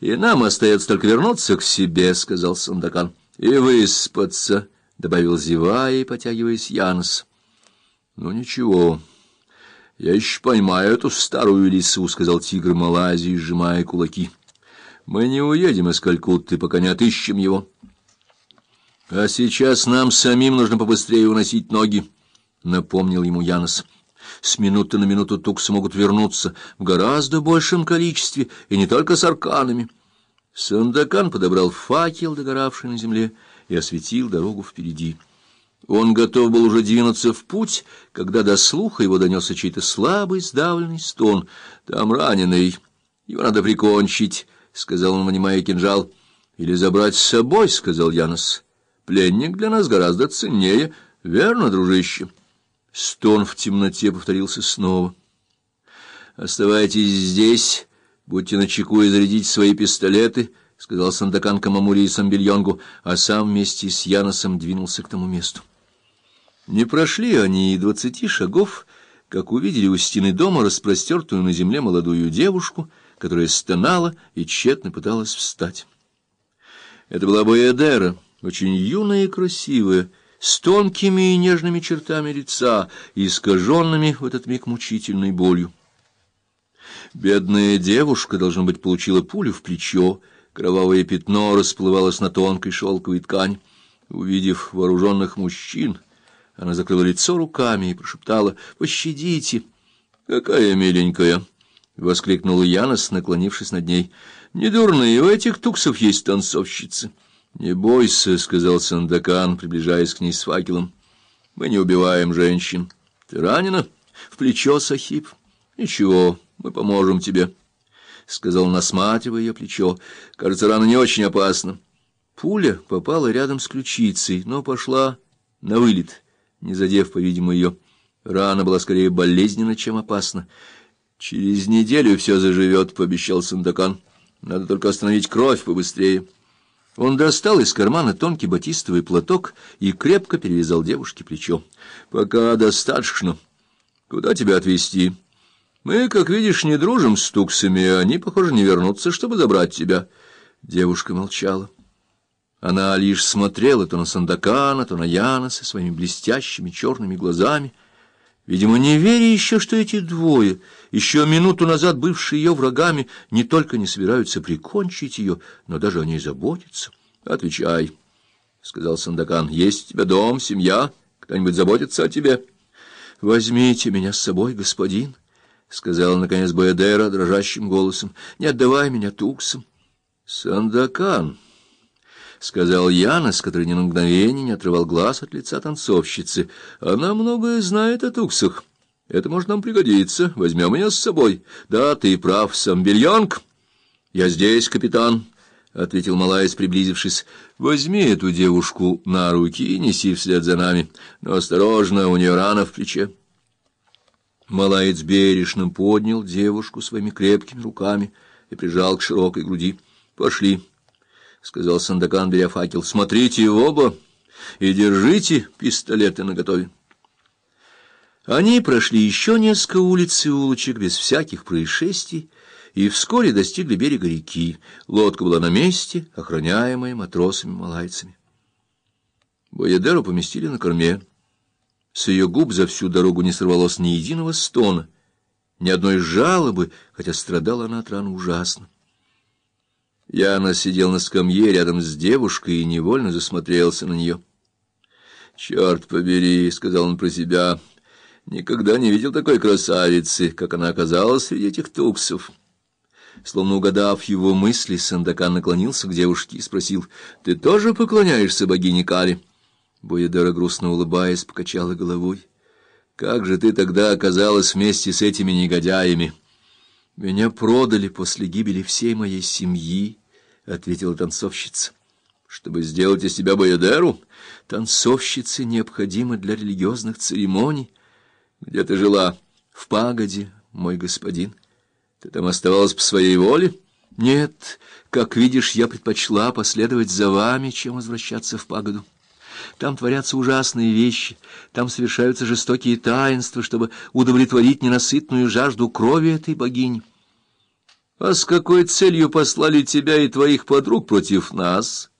И нам остается только вернуться к себе, — сказал Сандакан. — И выспаться, — добавил зевая и потягиваясь Янос. — Ну, ничего, я еще поймаю эту старую лису, — сказал тигр Малайзии, сжимая кулаки. — Мы не уедем из Калькутты, пока не отыщем его. — А сейчас нам самим нужно побыстрее уносить ноги, — напомнил ему Янос. — с минуты на минуту туксы могут вернуться в гораздо большем количестве, и не только с арканами. Сандакан подобрал факел, догоравший на земле, и осветил дорогу впереди. Он готов был уже двинуться в путь, когда до слуха его донесся чей-то слабый, сдавленный стон. «Там раненый, его надо прикончить», — сказал он, вынимая кинжал. «Или забрать с собой», — сказал Янос. «Пленник для нас гораздо ценнее. Верно, дружище?» Стон в темноте повторился снова. «Оставайтесь здесь, будьте начеку и зарядите свои пистолеты», — сказал Сандакан Камамури и Самбельонгу, а сам вместе с Яносом двинулся к тому месту. Не прошли они и двадцати шагов, как увидели у стены дома распростертую на земле молодую девушку, которая стонала и тщетно пыталась встать. Это была Боядера, очень юная и красивая, с тонкими и нежными чертами лица, искаженными в этот миг мучительной болью. Бедная девушка, должно быть, получила пулю в плечо, кровавое пятно расплывалось на тонкой шелковой ткани. Увидев вооруженных мужчин, она закрыла лицо руками и прошептала «Пощадите!» «Какая миленькая!» — воскликнул Янос, наклонившись над ней. «Недурные у этих туксов есть танцовщицы». «Не бойся», — сказал Сандакан, приближаясь к ней с факелом. «Мы не убиваем женщин. Ты ранена? В плечо, Сахиб? Ничего, мы поможем тебе», — сказал он, осматривая ее плечо. «Кажется, рана не очень опасна». Пуля попала рядом с ключицей, но пошла на вылет, не задев, по-видимому, ее. Рана была скорее болезненна, чем опасна. «Через неделю все заживет», — пообещал Сандакан. «Надо только остановить кровь побыстрее». Он достал из кармана тонкий батистовый платок и крепко перевязал девушке плечо. — Пока достаточно. Куда тебя отвезти? Мы, как видишь, не дружим с туксами, а они, похоже, не вернутся, чтобы забрать тебя. Девушка молчала. Она лишь смотрела то на Сандакана, то на Яна со своими блестящими черными глазами, видимо, не веря еще, что эти двое, еще минуту назад бывшие ее врагами, не только не собираются прикончить ее, но даже о ней заботятся. — Отвечай, — сказал Сандакан, — есть у тебя дом, семья, кто-нибудь заботится о тебе? — Возьмите меня с собой, господин, — сказала, наконец, Боядера дрожащим голосом, — не отдавай меня туксам. — Сандакан, — сказал Янос, который ни на мгновение не отрывал глаз от лица танцовщицы, — она многое знает о туксах. — это может нам пригодиться. Возьмем ее с собой. Да, ты прав, Самбельонг. Я здесь, капитан, — ответил Малайс, приблизившись. Возьми эту девушку на руки и неси вслед за нами. Но осторожно, у нее рана в плече. Малаец бережно поднял девушку своими крепкими руками и прижал к широкой груди. — Пошли, — сказал Сандакан, беря факел. — Смотрите оба и держите пистолеты наготове. Они прошли еще несколько улиц и улочек без всяких происшествий и вскоре достигли берега реки. Лодка была на месте, охраняемая матросами-малайцами. Боядеру поместили на корме. С ее губ за всю дорогу не сорвалось ни единого стона, ни одной жалобы, хотя страдала она от раны ужасно. Яна сидел на скамье рядом с девушкой и невольно засмотрелся на нее. «Черт побери!» — сказал он про себя — Никогда не видел такой красавицы, как она оказалась среди этих туксов. Словно угадав его мысли, Сандакан наклонился к девушке и спросил, «Ты тоже поклоняешься богине Кали?» Боядера, грустно улыбаясь, покачала головой. «Как же ты тогда оказалась вместе с этими негодяями?» «Меня продали после гибели всей моей семьи», — ответила танцовщица. «Чтобы сделать из тебя Боядеру, танцовщицы необходимы для религиозных церемоний». Где ты жила? В пагоде, мой господин. Ты там оставалась по своей воле? Нет, как видишь, я предпочла последовать за вами, чем возвращаться в пагоду. Там творятся ужасные вещи, там совершаются жестокие таинства, чтобы удовлетворить ненасытную жажду крови этой богини. — А с какой целью послали тебя и твоих подруг против нас?